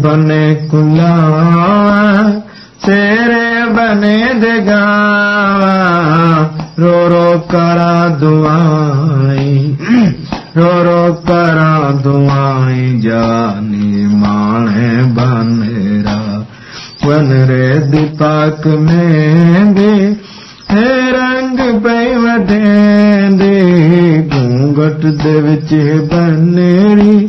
ਬਨੇ ਕੁਲਾ ਤੇਰੇ ਬਨੇ ਦਗਾ। ਰੋ ਰੋ ਕਰਾ ਦੁਆਈ, ਰੋ ਰੋ ਕਰਾ ਦੁਆਈ, ਜਾਨੀ ਮਾਣੇ ਬਨੇਰਾ। ਬਨਰੇ ਦੀਪਕ ਮੇਂਗੇ ਹੈ ਰੰਗ ਪੈ ਵਡੇਂਦੇ। ਗੂੰਗਟ ਦੇ ਵਿੱਚ ਬਨੇਰੀ